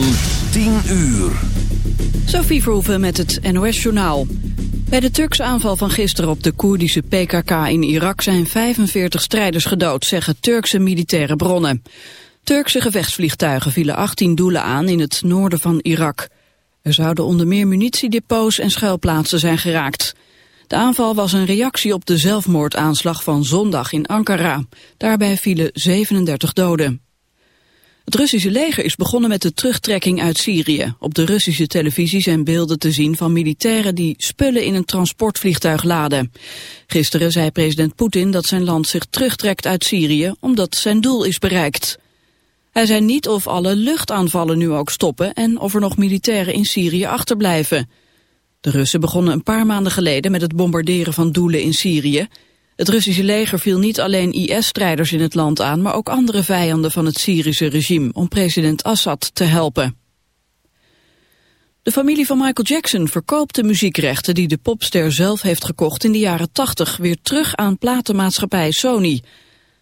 van 10 uur. Sophie Verhoeven met het NOS-journaal. Bij de Turkse aanval van gisteren op de Koerdische PKK in Irak zijn 45 strijders gedood, zeggen Turkse militaire bronnen. Turkse gevechtsvliegtuigen vielen 18 doelen aan in het noorden van Irak. Er zouden onder meer munitiedepots en schuilplaatsen zijn geraakt. De aanval was een reactie op de zelfmoordaanslag van zondag in Ankara. Daarbij vielen 37 doden. Het Russische leger is begonnen met de terugtrekking uit Syrië. Op de Russische televisie zijn beelden te zien van militairen die spullen in een transportvliegtuig laden. Gisteren zei president Poetin dat zijn land zich terugtrekt uit Syrië omdat zijn doel is bereikt. Hij zei niet of alle luchtaanvallen nu ook stoppen en of er nog militairen in Syrië achterblijven. De Russen begonnen een paar maanden geleden met het bombarderen van doelen in Syrië. Het Russische leger viel niet alleen IS-strijders in het land aan, maar ook andere vijanden van het Syrische regime om president Assad te helpen. De familie van Michael Jackson verkoopt de muziekrechten die de popster zelf heeft gekocht in de jaren 80 weer terug aan platenmaatschappij Sony.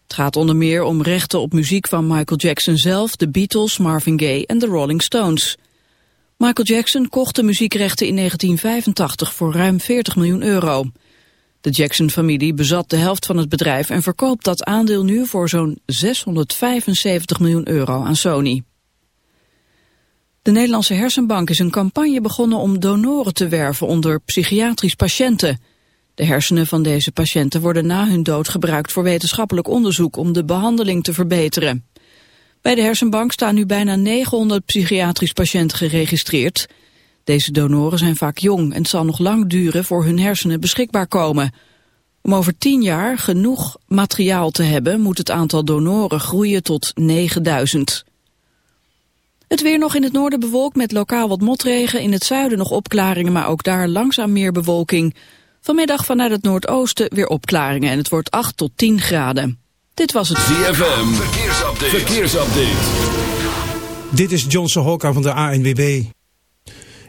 Het gaat onder meer om rechten op muziek van Michael Jackson zelf, de Beatles, Marvin Gaye en de Rolling Stones. Michael Jackson kocht de muziekrechten in 1985 voor ruim 40 miljoen euro. De Jackson-familie bezat de helft van het bedrijf en verkoopt dat aandeel nu voor zo'n 675 miljoen euro aan Sony. De Nederlandse Hersenbank is een campagne begonnen om donoren te werven onder psychiatrisch patiënten. De hersenen van deze patiënten worden na hun dood gebruikt voor wetenschappelijk onderzoek om de behandeling te verbeteren. Bij de hersenbank staan nu bijna 900 psychiatrisch patiënten geregistreerd. Deze donoren zijn vaak jong en het zal nog lang duren voor hun hersenen beschikbaar komen. Om over tien jaar genoeg materiaal te hebben moet het aantal donoren groeien tot 9000. Het weer nog in het noorden bewolkt met lokaal wat motregen. In het zuiden nog opklaringen, maar ook daar langzaam meer bewolking. Vanmiddag vanuit het noordoosten weer opklaringen en het wordt 8 tot 10 graden. Dit was het ZFM, verkeersupdate. verkeersupdate. Dit is Johnson Hokka van de ANWB.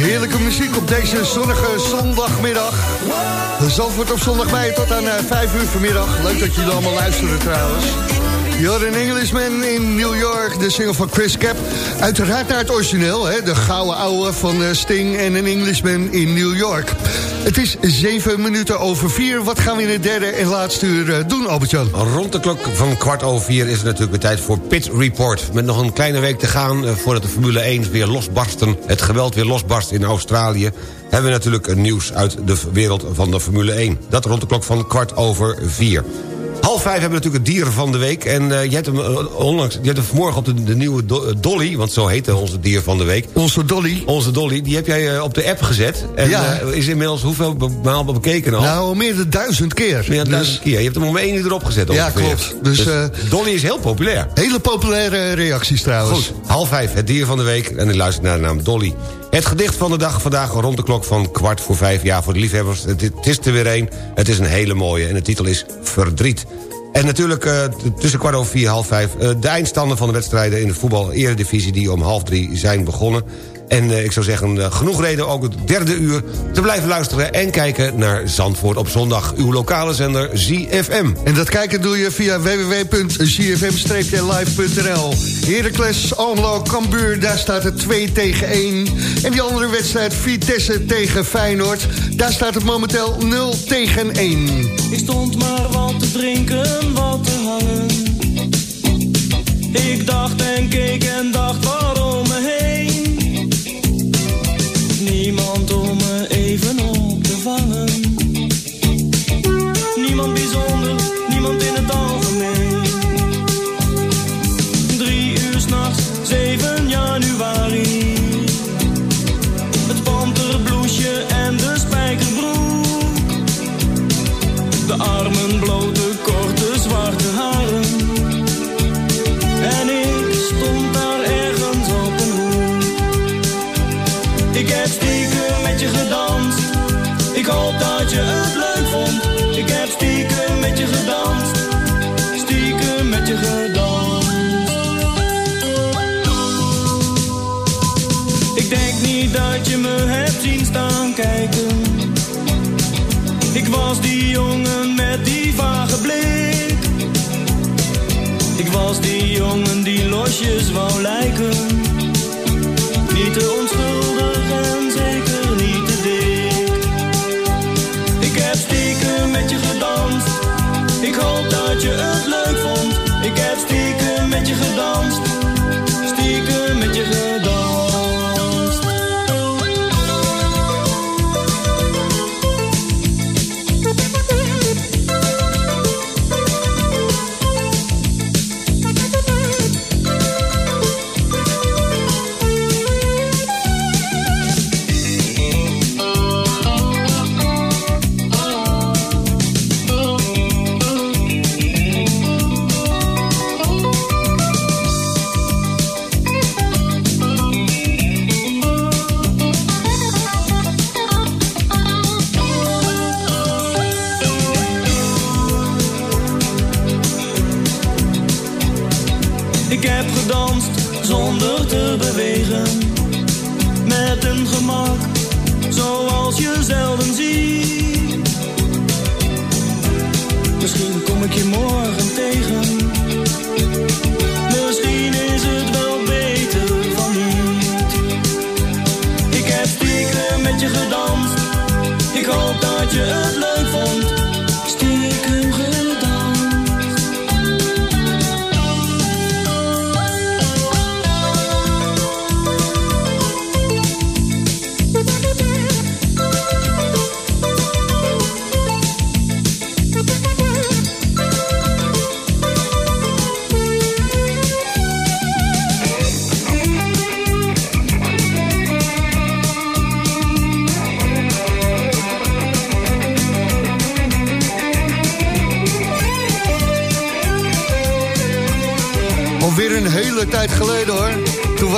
Heerlijke muziek op deze zonnige zondagmiddag. De Zandvoort op zondag bij tot aan eh, 5 uur vanmiddag. Leuk dat jullie allemaal luisteren trouwens. An Englishman in New York, de single van Chris Cap. Uiteraard naar het origineel, hè? de gouden ouwe van Sting en een Englishman in New York. Het is zeven minuten over vier. Wat gaan we in het derde en laatste uur doen, Albert-Jan? Rond de klok van kwart over vier is het natuurlijk weer tijd voor Pit Report. Met nog een kleine week te gaan voordat de Formule 1 weer losbarsten... het geweld weer losbarst in Australië... hebben we natuurlijk nieuws uit de wereld van de Formule 1. Dat rond de klok van kwart over vier. Half vijf hebben we natuurlijk het dier van de week. En uh, je hebt hem uh, onlangs, je hebt hem vanmorgen op de, de nieuwe do, Dolly... want zo heette onze dier van de week. Onze Dolly? Onze Dolly, die heb jij uh, op de app gezet. En ja. is inmiddels hoeveel maal bekeken al? Nou, meer dan duizend keer. Meer dan dus... duizend keer. Je hebt hem om één uur erop gezet. Ja, ongeveer. klopt. Dus, dus Dolly is heel populair. Hele populaire reacties trouwens. Goed, half vijf, het dier van de week. En ik luister naar de naam Dolly. Het gedicht van de dag vandaag rond de klok van kwart voor vijf. Ja, voor de liefhebbers, het, is er weer één. Het is een hele mooie en de titel is Verdriet. En natuurlijk uh, tussen kwart over vier, half vijf... Uh, de eindstanden van de wedstrijden in de voetbal-eredivisie... die om half drie zijn begonnen. En uh, ik zou zeggen, genoeg reden ook het derde uur... te blijven luisteren en kijken naar Zandvoort op zondag. Uw lokale zender ZFM. En dat kijken doe je via www.zfm-live.nl. Heracles, Almelo, Cambuur, daar staat het 2 tegen 1. En die andere wedstrijd, Vitesse tegen Feyenoord... daar staat het momenteel 0 tegen 1. Ik stond maar wat te drinken, wat te hangen. Ik dacht en keek en dacht waarom die losjes wou lijken. Een gemak zoals je zelden ziet. Misschien kom ik je morgen tegen. Misschien is het wel beter van niet. Ik heb stiekem met je gedanst. Ik hoop dat je het leuk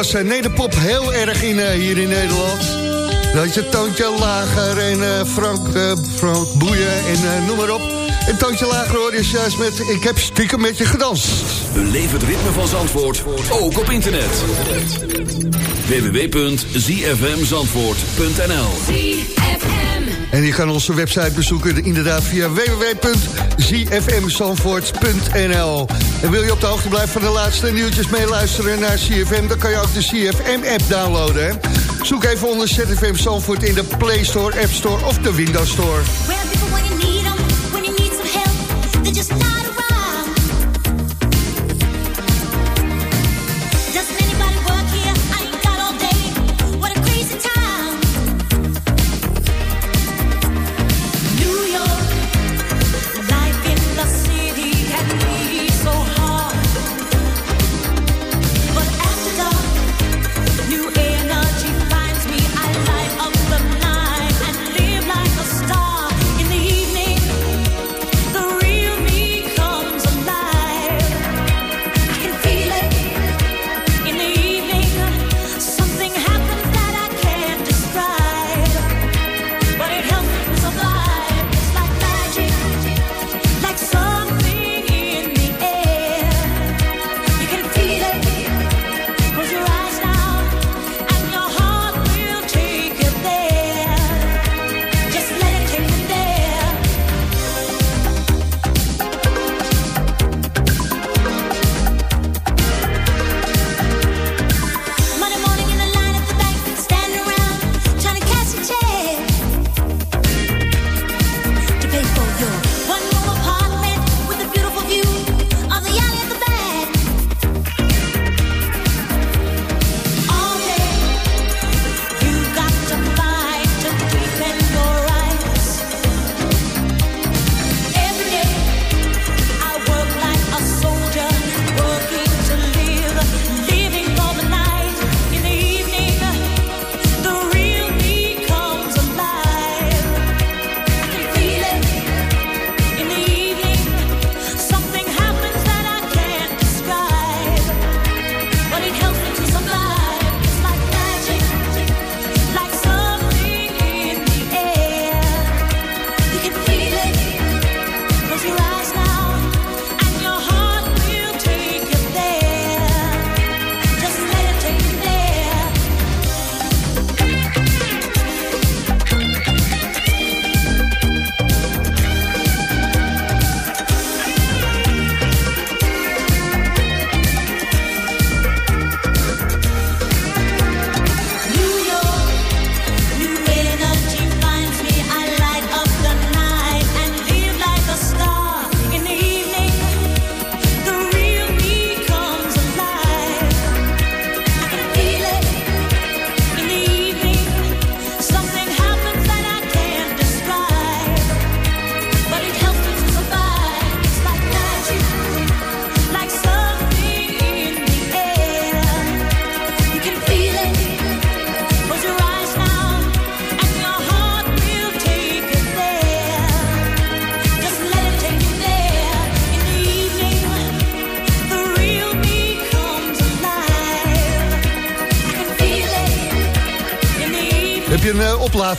was uh, Nederpop heel erg in uh, hier in Nederland. Dat je toontje lager en eh, Frank, eh, Frank Boeien en eh, noem maar op. Een toontje lager hoor is juist met Ik heb stiekem met je gedanst. Beleef het ritme van Zandvoort, ook op internet. www.zfmzandvoort.nl En je kan onze website bezoeken inderdaad via www.zfmzandvoort.nl En wil je op de hoogte blijven van de laatste nieuwtjes meeluisteren naar CFM... dan kan je ook de CFM-app downloaden. Zoek even onder ZFM Zandvoort in de Play Store, App Store of de Windows Store.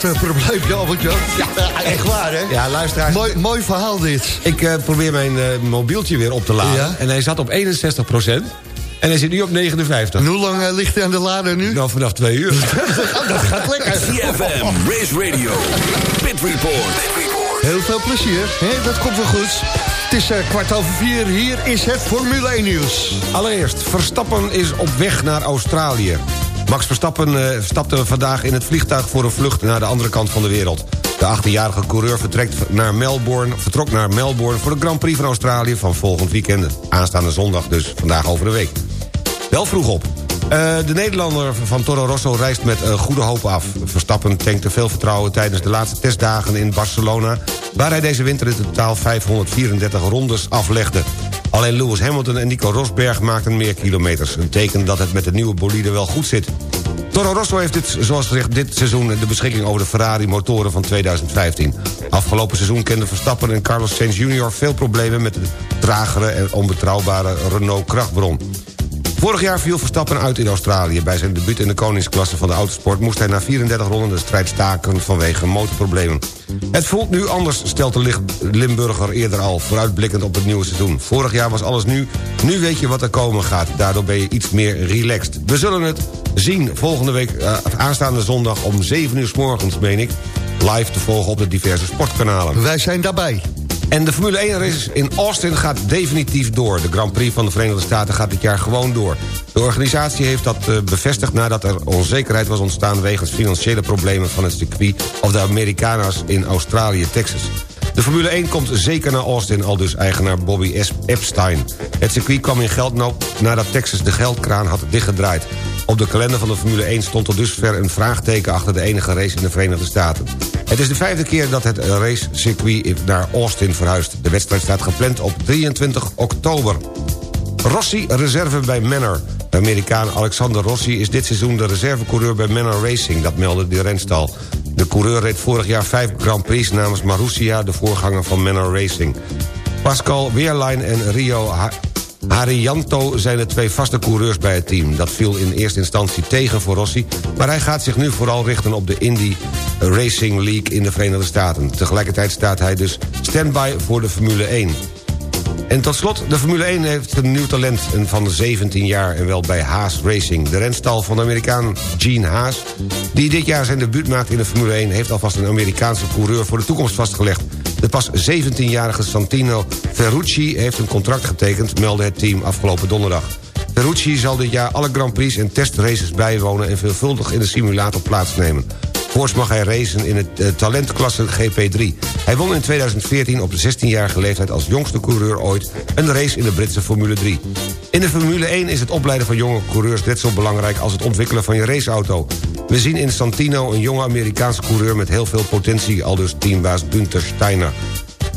Uh, oplaadprobleempje, Albert-Jan? Ja, echt waar, hè? Ja, luisteraars. Mooi, mooi verhaal dit. Ik uh, probeer mijn uh, mobieltje weer op te laden. Ja? En hij zat op 61 procent. En hij zit nu op 59. En hoe lang ligt hij aan de lader nu? Nou, vanaf twee uur. dat gaat lekker. CFM, Race Radio, Pit Report. Heel veel plezier. He, dat komt wel goed. Het is uh, kwart over vier. Hier is het Formule 1 nieuws. Allereerst, Verstappen is op weg naar Australië. Max Verstappen uh, stapte vandaag in het vliegtuig voor een vlucht naar de andere kant van de wereld. De 18-jarige coureur vertrekt naar Melbourne, vertrok naar Melbourne... voor de Grand Prix van Australië van volgend weekend. Aanstaande zondag, dus vandaag over de week. Wel vroeg op. Uh, de Nederlander van Toro Rosso reist met goede hoop af. Verstappen tankte veel vertrouwen tijdens de laatste testdagen in Barcelona... waar hij deze winter in totaal 534 rondes aflegde. Alleen Lewis Hamilton en Nico Rosberg maakten meer kilometers. Een teken dat het met de nieuwe bolide wel goed zit. Toro Rosso heeft dit, zoals gezegd dit seizoen de beschikking over de Ferrari-motoren van 2015. Afgelopen seizoen kenden Verstappen en Carlos Sainz Jr. veel problemen met de tragere en onbetrouwbare Renault krachtbron. Vorig jaar viel Verstappen uit in Australië. Bij zijn debuut in de koningsklasse van de autosport... moest hij na 34 ronden de strijd staken vanwege motorproblemen. Het voelt nu anders, stelt de Limburger eerder al... vooruitblikkend op het nieuwe seizoen. Vorig jaar was alles nu, nu weet je wat er komen gaat. Daardoor ben je iets meer relaxed. We zullen het zien volgende week eh, aanstaande zondag om 7 uur s morgens, meen ik... live te volgen op de diverse sportkanalen. Wij zijn daarbij. En de Formule 1 race in Austin gaat definitief door. De Grand Prix van de Verenigde Staten gaat dit jaar gewoon door. De organisatie heeft dat eh, bevestigd nadat er onzekerheid was ontstaan... wegens financiële problemen van het circuit... of de Americana's in Australië, Texas. De Formule 1 komt zeker naar Austin, al dus eigenaar Bobby Epstein. Het circuit kwam in geldnood nadat Texas de geldkraan had dichtgedraaid. Op de kalender van de Formule 1 stond tot dusver een vraagteken... achter de enige race in de Verenigde Staten. Het is de vijfde keer dat het racecircuit naar Austin verhuist. De wedstrijd staat gepland op 23 oktober. Rossi reserve bij Manor. De Amerikaan Alexander Rossi is dit seizoen de reservecoureur bij Manor Racing. Dat meldde de renstal. De coureur reed vorig jaar vijf Grand Prix namens Marussia... de voorganger van Manor Racing. Pascal Weerlein en Rio Harianto zijn de twee vaste coureurs bij het team. Dat viel in eerste instantie tegen voor Rossi... maar hij gaat zich nu vooral richten op de Indy Racing League in de Verenigde Staten. Tegelijkertijd staat hij dus stand-by voor de Formule 1. En tot slot, de Formule 1 heeft een nieuw talent van de 17 jaar... en wel bij Haas Racing. De renstal van de Amerikaan Gene Haas... die dit jaar zijn debuut maakt in de Formule 1... heeft alvast een Amerikaanse coureur voor de toekomst vastgelegd. De pas 17-jarige Santino Ferrucci heeft een contract getekend... meldde het team afgelopen donderdag. Ferrucci zal dit jaar alle Grand Prix en testraces bijwonen... en veelvuldig in de simulator plaatsnemen. Voorts mag hij racen in het eh, talentklasse GP3. Hij won in 2014 op de 16-jarige leeftijd als jongste coureur ooit... een race in de Britse Formule 3. In de Formule 1 is het opleiden van jonge coureurs net zo belangrijk... als het ontwikkelen van je raceauto. We zien in Santino een jonge Amerikaanse coureur met heel veel potentie... aldus teambaas Günther Steiner.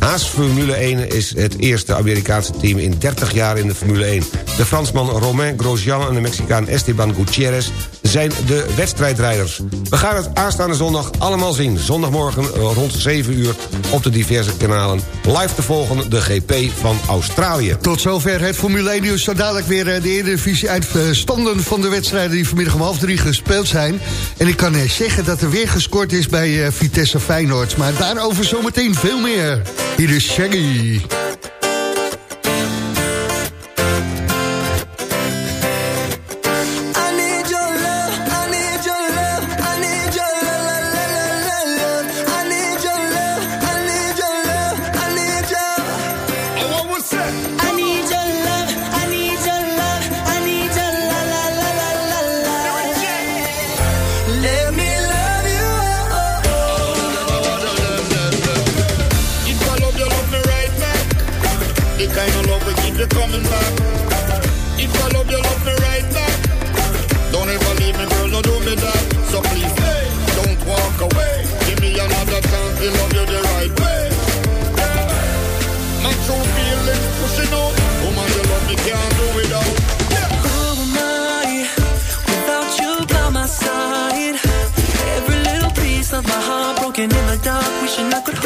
Haas Formule 1 is het eerste Amerikaanse team in 30 jaar in de Formule 1. De Fransman Romain Grosjean en de Mexicaan Esteban Gutierrez zijn de wedstrijdrijders. We gaan het aanstaande zondag allemaal zien. Zondagmorgen eh, rond 7 uur op de diverse kanalen. Live te volgen de GP van Australië. Tot zover het Formule 1 nieuws. Zo dadelijk weer eh, de Eredivisie uitstanden van de wedstrijden... die vanmiddag om half drie gespeeld zijn. En ik kan eh, zeggen dat er weer gescoord is bij Vitesse Feyenoord. Maar daarover zometeen veel meer. Hier is Shaggy. Wishing I could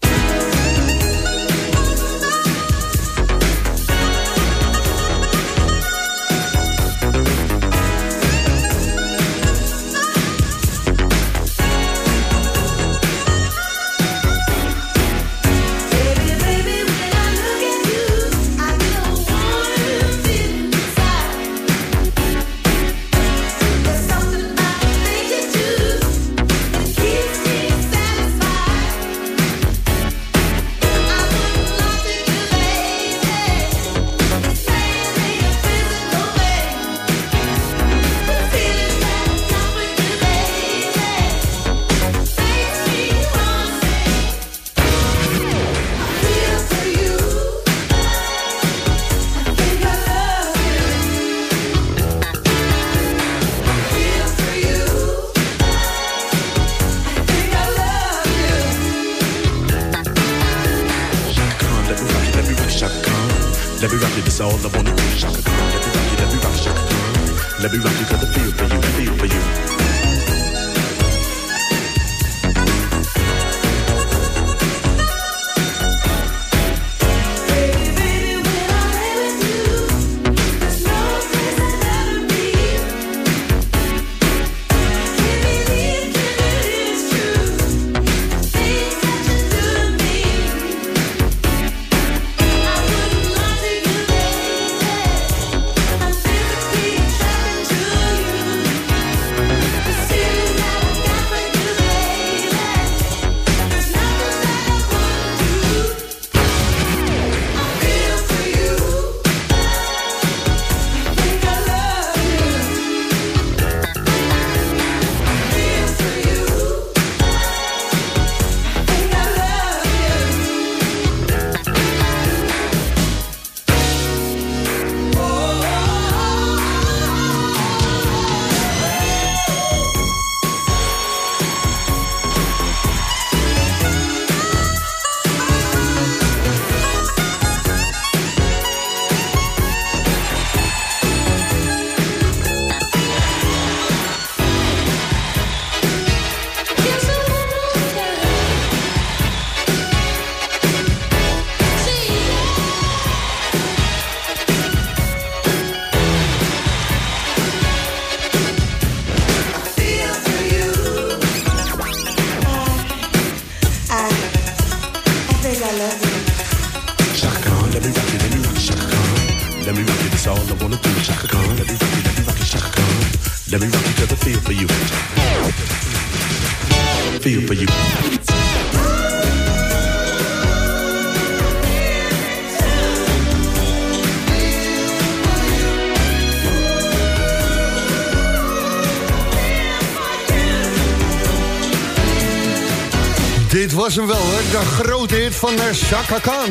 De grote hit van eh, Chaka Khan.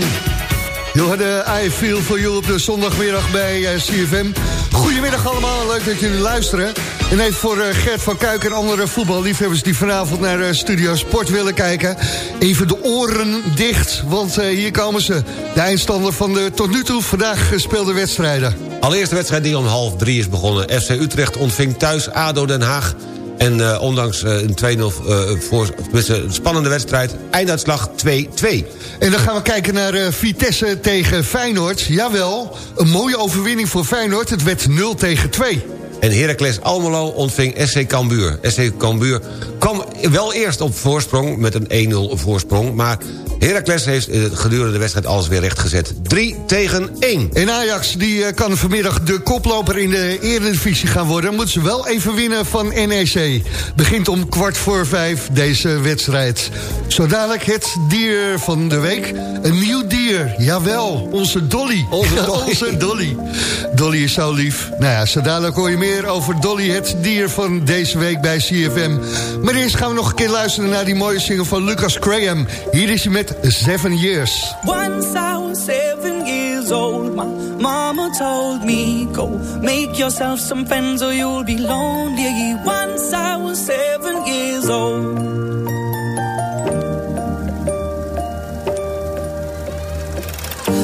Je hoorde I Feel For You op de zondagmiddag bij eh, CFM. Goedemiddag allemaal, leuk dat jullie luisteren. En even voor eh, Gert van Kuik en andere voetballiefhebbers... die vanavond naar Studio Sport willen kijken. Even de oren dicht, want hier komen ze. De eindstander van de tot nu toe vandaag gespeelde wedstrijden. Allereerste wedstrijd die om half drie is begonnen. FC Utrecht ontving thuis ADO Den Haag. En eh, ondanks eh, een 2-0 eh, voor, een spannende wedstrijd... einduitslag 2-2. En dan gaan we kijken naar Vitesse tegen Feyenoord. Jawel, een mooie overwinning voor Feyenoord. Het werd 0 tegen 2. En Heracles Almelo ontving SC Cambuur. SC Cambuur kwam wel eerst op voorsprong met een 1-0 voorsprong... maar Heracles heeft eh, gedurende de wedstrijd alles weer rechtgezet. 3 tegen 1. En Ajax die eh, kan vanmiddag de koploper in de Eredivisie gaan worden. Moeten ze wel even winnen van NEC. Begint om kwart voor vijf deze wedstrijd. Zo dadelijk het dier van de week. Een nieuw dier. Jawel, onze Dolly. Onze Dolly. onze Dolly. Dolly is zo lief. Nou ja, zo dadelijk hoor je meer over Dolly, het dier van deze week bij CFM. Maar eerst gaan we nog een keer luisteren naar die mooie single van Lucas Graham. Hier is hij met Seven Years. Once I was seven years old, my mama told me, Go make yourself some friends or you'll be lonely. Once I was seven years old.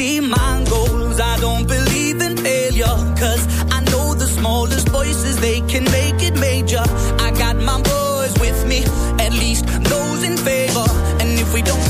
See my goals. I don't believe in failure. Cause I know the smallest voices, they can make it major. I got my boys with me, at least those in favor. And if we don't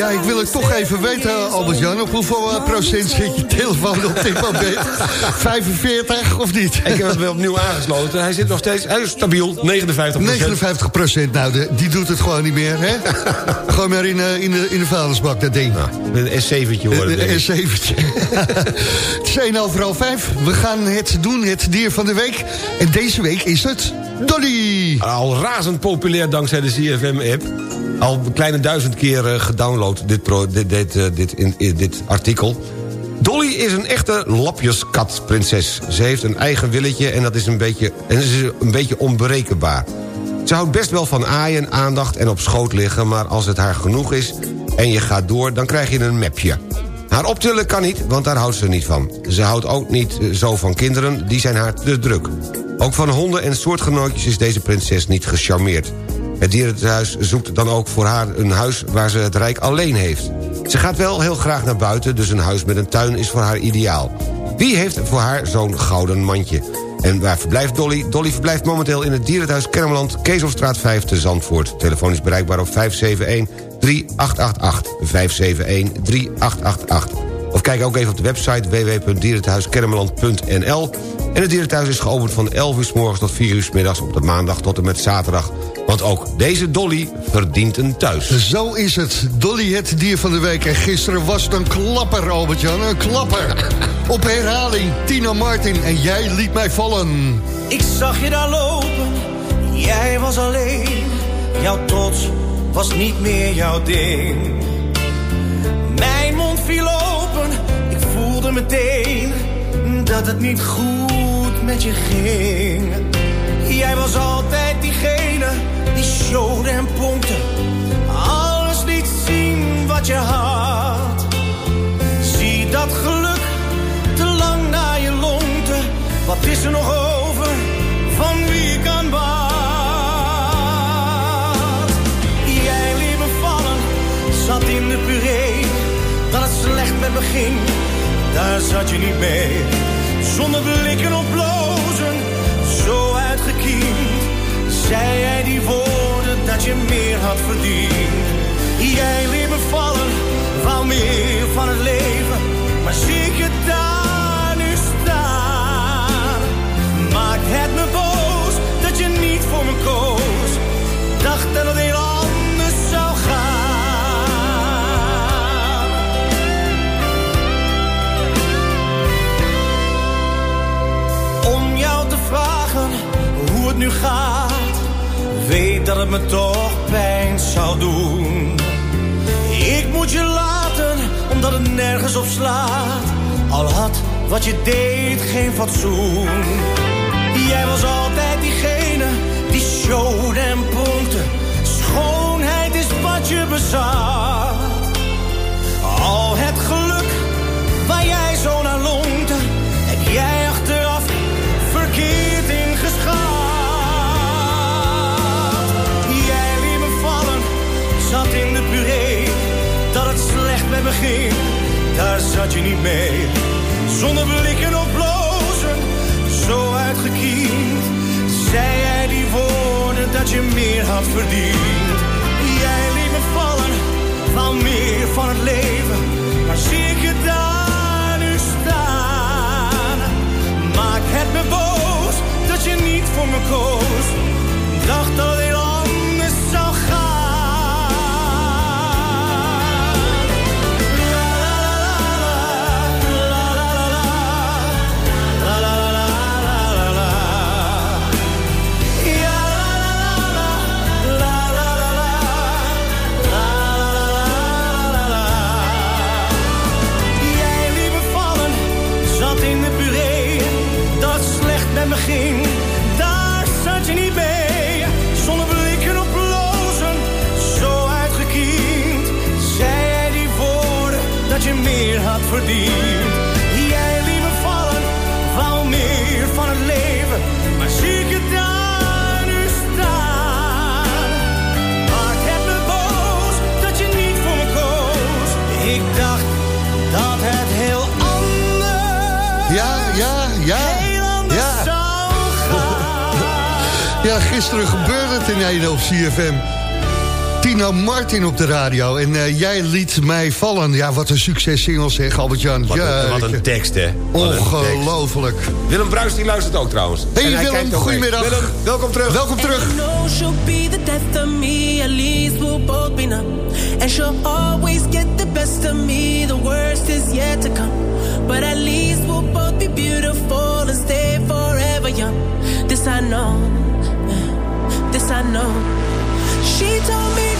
Ja, ik wil het toch even weten, Albert-Jan. Op hoeveel eh, procent zit je telefoon op dit moment? 45 of niet? Ik heb het weer opnieuw aangesloten. Hij zit nog steeds, hij is stabiel, 59% 59 procent, nou, de- die doet het gewoon niet meer, hè? Gooi maar in, eh, in, de, in de vuilnisbak, dat ding. Een S7'tje worden. Een ik. S7'tje. het is 1 over half 5. We gaan het doen, het dier van de week. En deze week is het Dolly. Al razend populair dankzij de CFM-app. Al een kleine duizend keer eh, gedownload, dit, dit, dit, eh, dit, dit artikel. Dolly is een echte lapjeskatprinses. Ze heeft een eigen willetje en dat is een beetje, en ze is een beetje onberekenbaar. Ze houdt best wel van aaien, aandacht en op schoot liggen... maar als het haar genoeg is en je gaat door, dan krijg je een mapje. Haar optillen kan niet, want daar houdt ze niet van. Ze houdt ook niet eh, zo van kinderen, die zijn haar te druk. Ook van honden en soortgenootjes is deze prinses niet gecharmeerd. Het dierenhuis zoekt dan ook voor haar een huis waar ze het rijk alleen heeft. Ze gaat wel heel graag naar buiten, dus een huis met een tuin is voor haar ideaal. Wie heeft voor haar zo'n gouden mandje? En waar verblijft Dolly? Dolly verblijft momenteel in het dierenhuis Kennemerland... Kezelstraat 5 te Zandvoort. Telefoon is bereikbaar op 571-3888. 571-3888. Of kijk ook even op de website www.dierenthuiskennemerland.nl. En het dierenthuis is geopend van 11 uur s morgens tot 4 uur s middags... op de maandag tot en met zaterdag. Want ook deze Dolly verdient een thuis. Zo is het. Dolly het dier van de week. En gisteren was het een klapper, Albert-Jan. Een klapper. Op herhaling, Tina Martin. En jij liet mij vallen. Ik zag je daar lopen, jij was alleen. Jouw trots was niet meer jouw ding. Mijn mond viel open, ik voelde meteen dat het niet goed met je ging. Jij was altijd diegene die en pompte. Alles liet zien wat je had. Zie dat geluk te lang naar je longte. Wat is er nog over van wie kan wat? Jij liet vallen, zat in de puree. Dat het slecht met me ging, daar zat je niet mee. Zonder blikken of blozen, zo uitgekiend. Zei jij die woorden dat je meer had verdiend. Jij liet me vallen, wou meer van het leven. Maar zie ik je daar nu staan. Maakt het me boos dat je niet voor me koos. Dacht dat het heel anders zou gaan. Om jou te vragen hoe het nu gaat. Weet dat het me toch pijn zou doen. Ik moet je laten, omdat het nergens op slaat. Al had wat je deed geen fatsoen. Jij was altijd diegene die showde en pompte. Schoonheid is wat je bezat. Met me daar zat je niet mee. Zonder blikken of blozen, zo uitgekiend. Zei jij die woorden dat je meer had verdiend. Jij liet me vallen, wou meer van het leven. Maar zie ik je daar nu staan. Maakt het me boos dat je niet voor me koos. Dacht dat CFM. Tina Martin op de radio. En eh, jij liet mij vallen. Ja, wat een successingle zeg, Albert-Jan. Wat, ja, wat een tekst, hè. Ongelooflijk. Willem Bruis die luistert ook trouwens. Hey En Willem, goedemiddag. Willem, welkom terug. Welkom terug. And I know she'll be the death of me, at least we'll both be numb. And she'll always get the best of me, the worst is yet to come. But at least we'll both be beautiful and stay forever young. This I know, this I know. She told me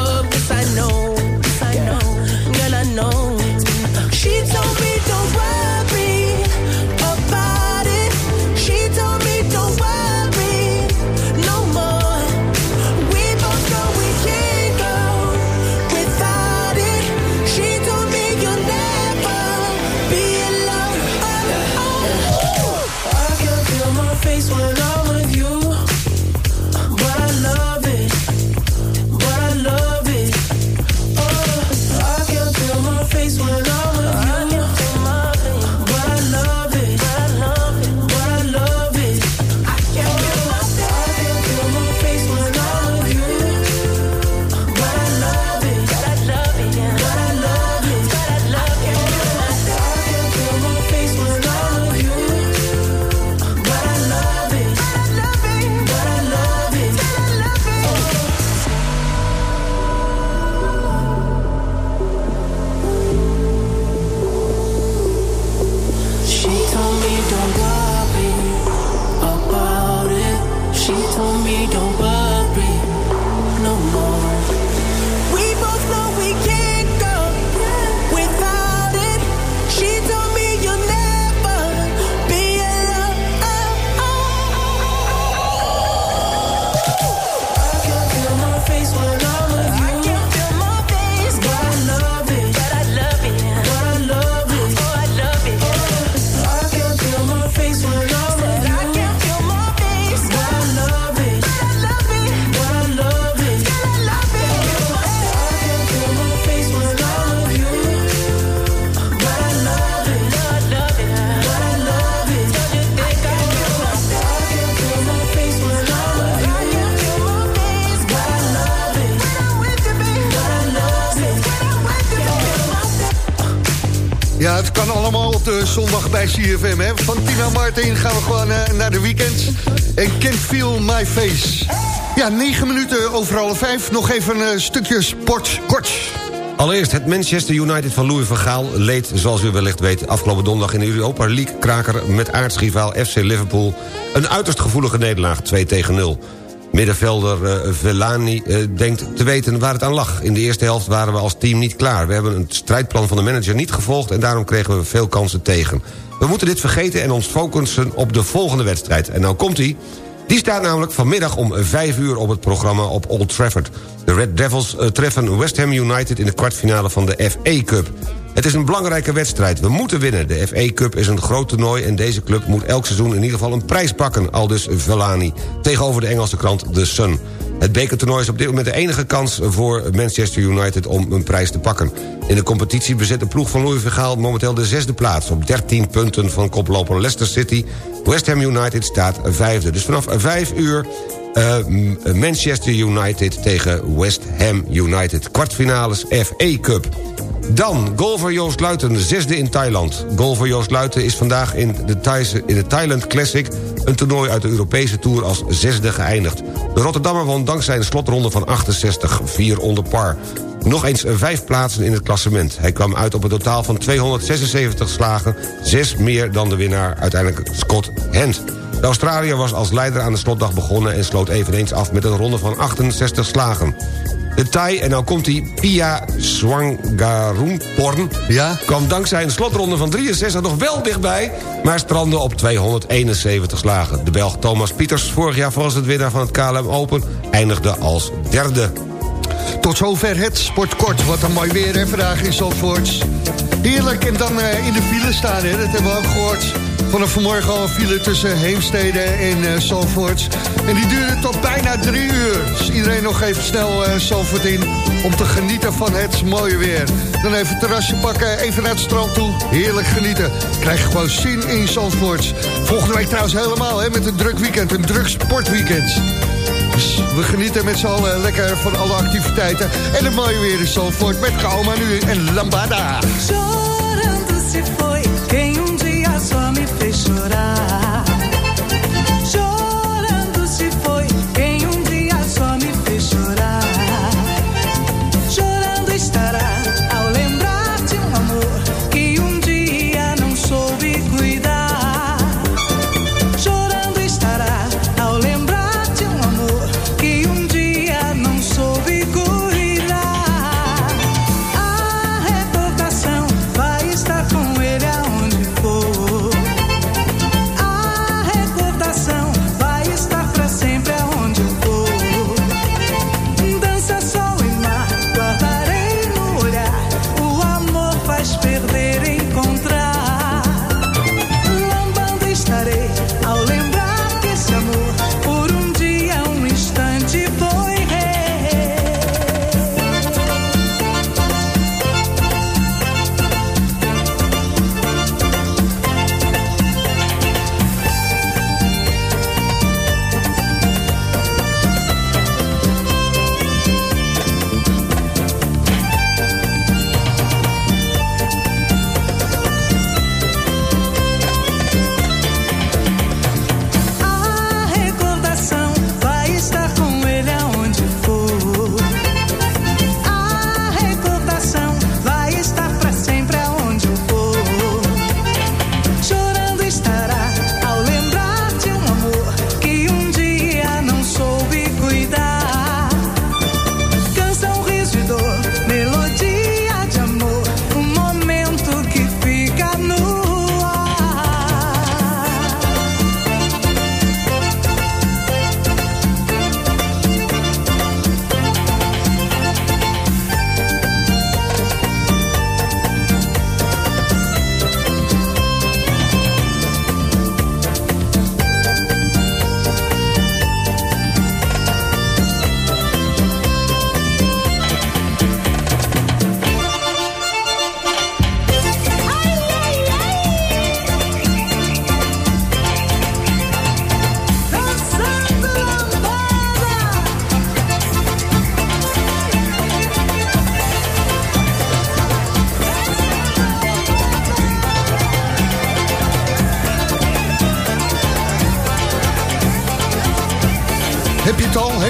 Van Tina Martin gaan we gewoon eh, naar de weekend. En Can't Feel My Face. Ja, negen minuten over half vijf. Nog even een eh, stukje sport kort. Allereerst, het Manchester United van Louis van Gaal leed, zoals u wellicht weet... afgelopen donderdag in de Europa League-kraker met aardsrivaal FC Liverpool... een uiterst gevoelige nederlaag, 2 tegen 0. Middenvelder uh, Velani uh, denkt te weten waar het aan lag. In de eerste helft waren we als team niet klaar. We hebben een strijdplan van de manager niet gevolgd... en daarom kregen we veel kansen tegen. We moeten dit vergeten en ons focussen op de volgende wedstrijd. En nou komt hij. Die staat namelijk vanmiddag om 5 uur op het programma op Old Trafford. De Red Devils uh, treffen West Ham United in de kwartfinale van de FA Cup. Het is een belangrijke wedstrijd. We moeten winnen. De FA Cup is een groot toernooi... en deze club moet elk seizoen in ieder geval een prijs pakken... aldus Velani, tegenover de Engelse krant The Sun. Het bekertoernooi is op dit moment de enige kans voor Manchester United... om een prijs te pakken. In de competitie bezet de ploeg van Louis Vergaal momenteel de zesde plaats... op 13 punten van koploper Leicester City. West Ham United staat vijfde. Dus vanaf vijf uur uh, Manchester United tegen West Ham United. Kwartfinales FA Cup. Dan, golfer Joost Luiten, zesde in Thailand. Golfer Joost Luiten is vandaag in de, in de Thailand Classic... een toernooi uit de Europese Tour als zesde geëindigd. De Rotterdammer won dankzij een slotronde van 68, 4 onder par. Nog eens vijf plaatsen in het klassement. Hij kwam uit op een totaal van 276 slagen... zes meer dan de winnaar, uiteindelijk Scott Hent. De Australiër was als leider aan de slotdag begonnen... en sloot eveneens af met een ronde van 68 slagen. De Thai, en nou komt hij, Pia Swangarumporn... Ja? kwam dankzij een slotronde van 63 nog wel dichtbij... maar strandde op 271 slagen. De Belg Thomas Pieters, vorig jaar was het winnaar van het KLM Open... eindigde als derde. Tot zover het sportkort. Wat een mooi weer hè, vandaag in Zandvoort. Heerlijk, en dan uh, in de file staan, hè, dat hebben we ook gehoord. Vanaf vanmorgen al een tussen Heemstede en uh. En die duurde tot bijna drie uur. Dus iedereen nog even snel uh, in om te genieten van het mooie weer. Dan even terrasje pakken, even naar het strand toe. Heerlijk genieten. Krijg gewoon zin in Zandvoort. Volgende week trouwens helemaal, hè, met een druk weekend, een druk sportweekend. Dus we genieten met z'n allen lekker van alle activiteiten. En het mooie weer in Zandvoort met Kaoma nu en Lambada. Chorando chorar.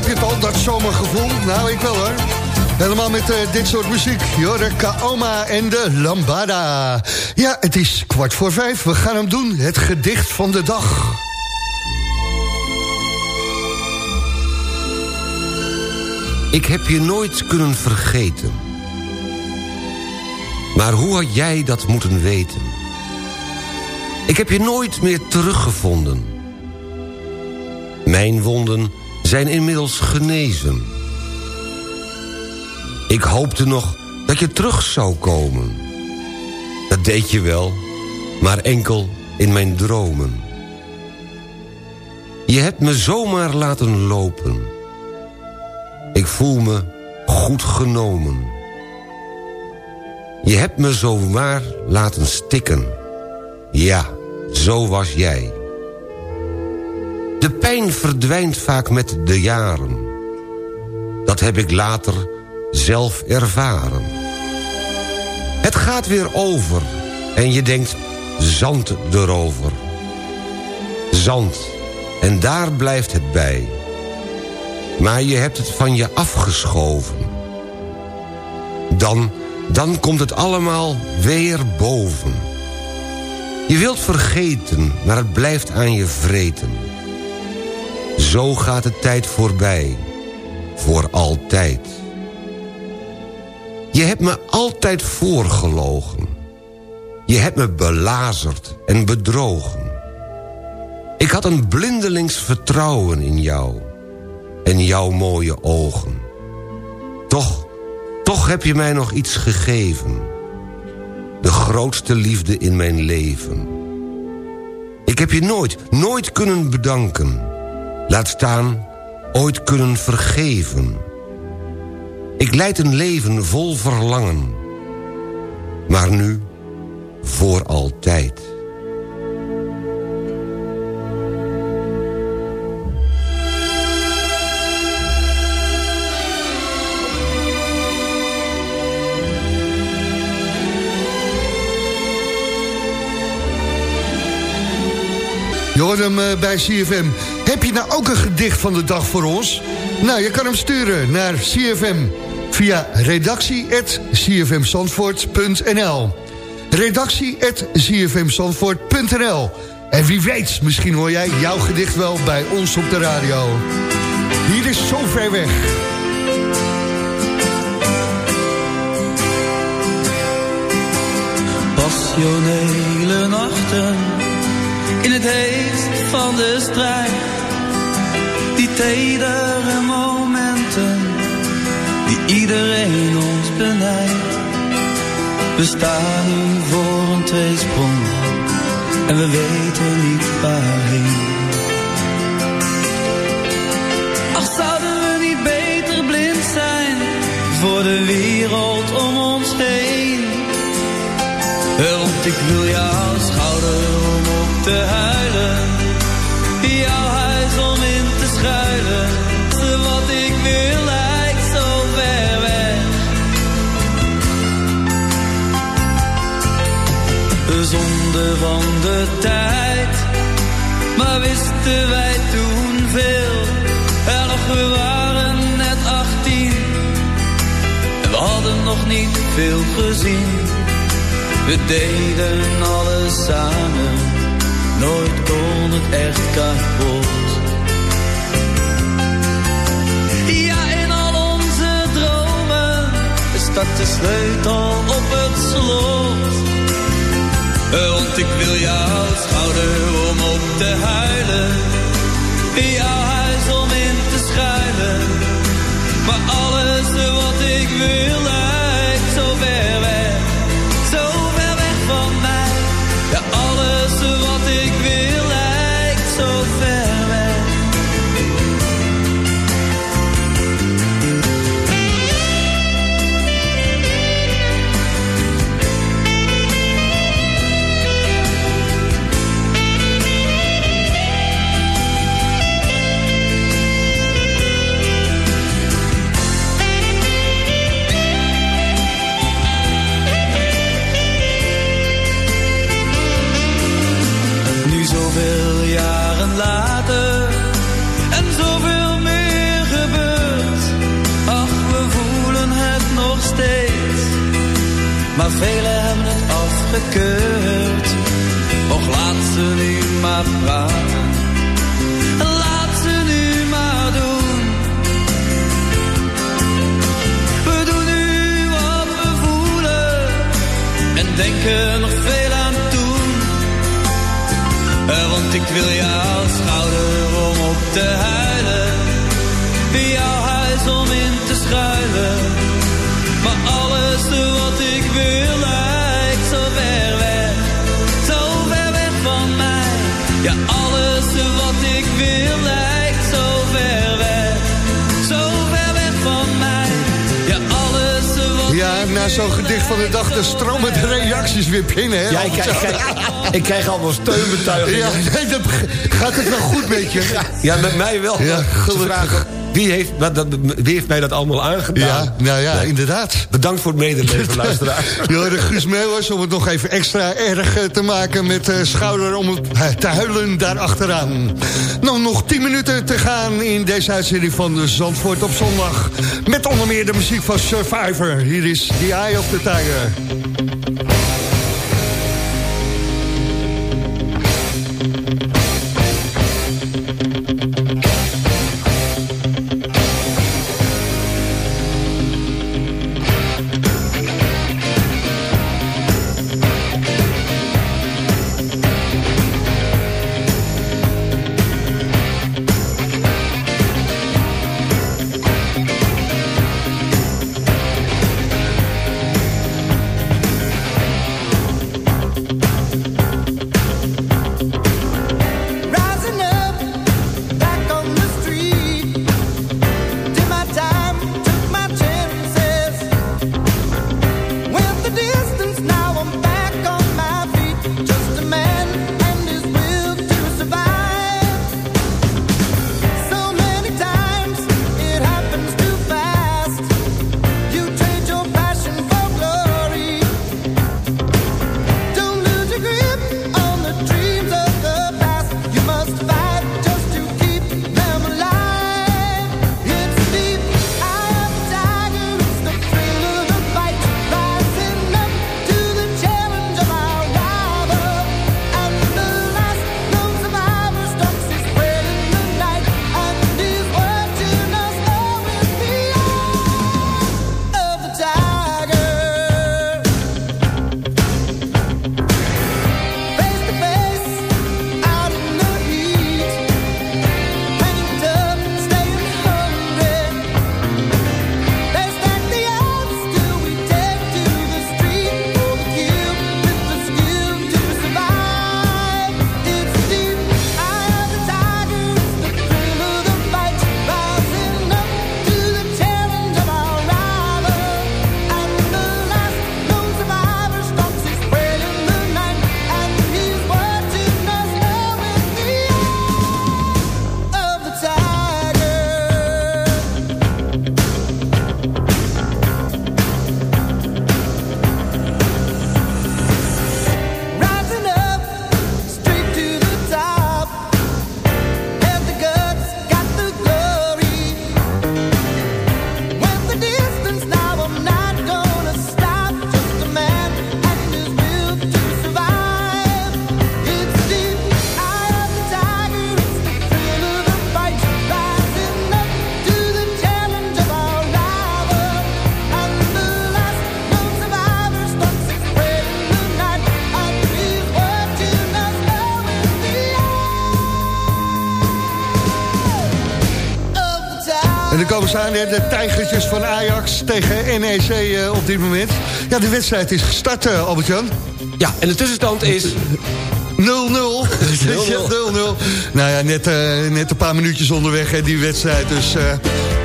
Heb je het al, dat zomergevoel? Nou, ik wel hoor. Helemaal met eh, dit soort muziek. Jorde Kaoma en de Lambada. Ja, het is kwart voor vijf. We gaan hem doen. Het gedicht van de dag. Ik heb je nooit kunnen vergeten. Maar hoe had jij dat moeten weten? Ik heb je nooit meer teruggevonden. Mijn wonden zijn inmiddels genezen. Ik hoopte nog dat je terug zou komen. Dat deed je wel, maar enkel in mijn dromen. Je hebt me zomaar laten lopen. Ik voel me goed genomen. Je hebt me zomaar laten stikken. Ja, zo was jij. Pijn verdwijnt vaak met de jaren. Dat heb ik later zelf ervaren. Het gaat weer over en je denkt zand erover. Zand, en daar blijft het bij. Maar je hebt het van je afgeschoven. Dan, dan komt het allemaal weer boven. Je wilt vergeten, maar het blijft aan je vreten. Zo gaat de tijd voorbij. Voor altijd. Je hebt me altijd voorgelogen. Je hebt me belazerd en bedrogen. Ik had een blindelings vertrouwen in jou. En jouw mooie ogen. Toch, toch heb je mij nog iets gegeven. De grootste liefde in mijn leven. Ik heb je nooit, nooit kunnen bedanken. Laat staan, ooit kunnen vergeven. Ik leid een leven vol verlangen. Maar nu, voor altijd. Hem eh, bij CFM. Heb je nou ook een gedicht van de dag voor ons? Nou, je kan hem sturen naar CFM via redactie.cfmzandvoort.nl redactie.cfmzandvoort.nl En wie weet, misschien hoor jij jouw gedicht wel bij ons op de radio. Hier is zo ver weg. Passionele nachten in het heetst van de strijd. Die tedere momenten die iedereen ons benijdt. We staan nu voor een tweesprong en we weten niet waarheen. Ach, zouden we niet beter blind zijn voor de wereld om ons heen? Want ik wil op te huilen. Jouw huis om in te schuilen. Wat ik wil lijkt zo ver weg. De zonde van de tijd. Maar wisten wij toen veel. Nog we waren net 18. En we hadden nog niet veel gezien. We deden alles samen, nooit kon het echt kapot. Ja, in al onze dromen staat de sleutel op het slot. Want ik wil jouw schouder om op te huilen, jouw huis om in te schuilen. Maar alles wat ik wil velen hebben het afgekeurd. Och laat ze nu maar praten, laat ze nu maar doen. We doen nu wat we voelen en denken nog veel aan toen. Eh, Want ik wil jouw schouder om op te huilen, na zo'n gedicht van de dag, dan stromen de reacties weer binnen, hè? Ja, ik krijg, ik krijg- ik krijg allemaal steunbetuigingen. Ja, nee, dat, gaat het wel goed met je? Ja, met mij wel. Ja, gelukkig. Wie heeft, wat, dat, wie heeft mij dat allemaal aangedaan? Ja, nou ja, inderdaad. Bedankt voor het medeleven, luisteraar. Jorde Guus Meeuwers, om het nog even extra erg eh, te maken met eh, schouder om het, eh, te huilen daarachteraan. Nou, nog 10 minuten te gaan in deze uitzending van de Zandvoort op zondag. Met onder meer de muziek van Survivor. Hier is The Eye of the Tiger. Dan komen ze aan, de tijgertjes van Ajax tegen NEC eh, op dit moment. Ja, de wedstrijd is gestart, eh, Albert-Jan. Ja, en de tussenstand is... 0-0. 0-0. Nou ja, net, eh, net een paar minuutjes onderweg, hè, die wedstrijd. Dus eh,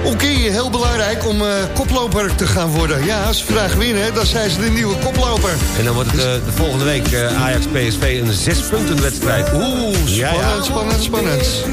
oké, heel belangrijk om eh, koploper te gaan worden. Ja, als ze vandaag winnen, dan zijn ze de nieuwe koploper. En dan wordt het eh, de volgende week eh, Ajax-PSV een zes punten wedstrijd. Oeh, spannend, spannend, spannend.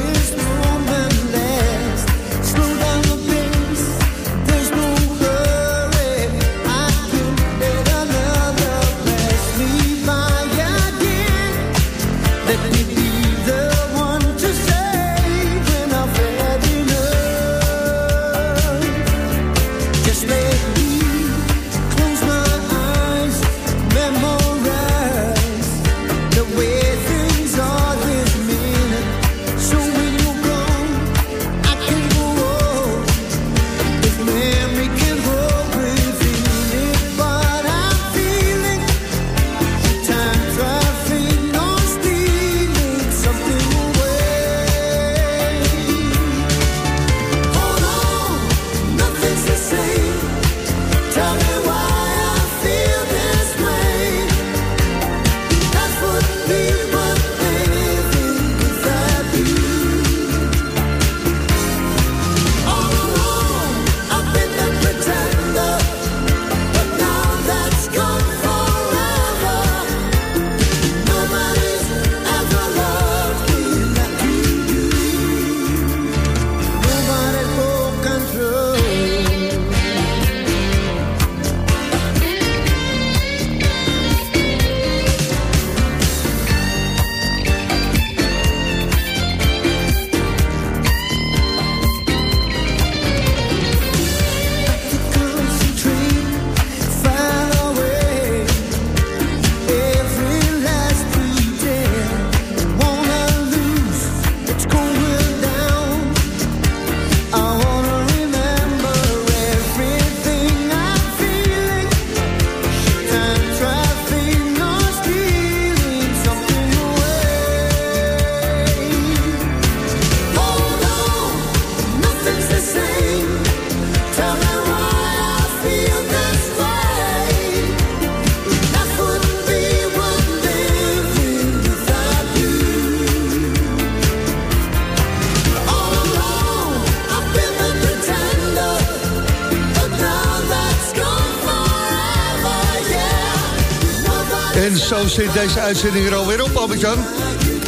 Zit deze uitzending er alweer op, Albert-Jan.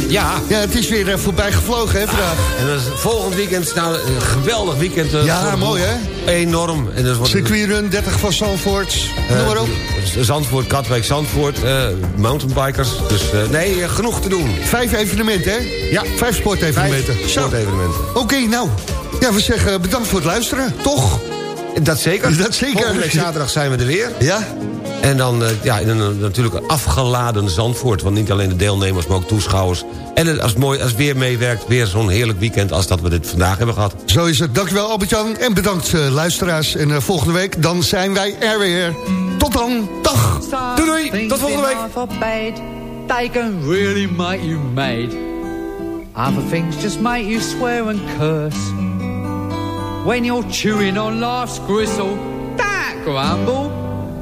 Ja. Ja, het is weer eh, voorbij gevlogen, hè, vandaag. En dat is volgend weekend, nou, een geweldig weekend. eh, Ja, mooi, hè? Enorm. En dat wordt Circuitrun 30 van Zandvoort. Eh, Noem maar op. Zandvoort, Katwijk, Zandvoort, eh, mountainbikers. Dus eh, nee, eh, genoeg te doen. Vijf evenementen, hè? Ja. Vijf sportevenementen. Vijf sportevenementen. Oké, nou. Ja, we zeggen bedankt voor het luisteren, toch? Dat zeker. Dat zeker. Volgende week zaterdag zijn we er weer. Ja? En dan eh, ja, in een, natuurlijk een afgeladen Zandvoort. Want niet alleen de deelnemers, maar ook toeschouwers. En het- als het, mooi, als het weer meewerkt, weer zo'n heerlijk weekend... als dat we dit vandaag hebben gehad. Zo is het. Dankjewel, Albert-Jan. En bedankt, eh, luisteraars. En eh, volgende week, dan zijn wij er weer. Tot dan. Dag. Doei doei. Tot volgende week. week. They can really make you mad. Other things just make you swear and curse. When you're chewing on life's gristle, that grumble,